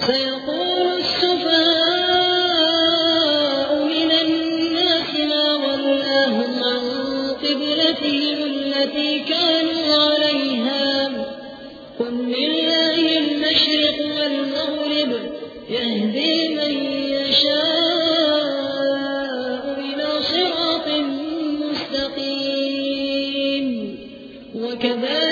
سيقول من الناس ما عن قبلتهم التي كانوا عليها. قل لله المشرق والمغرب يهدي من يشاء إلى صراط مستقيم. وكذلك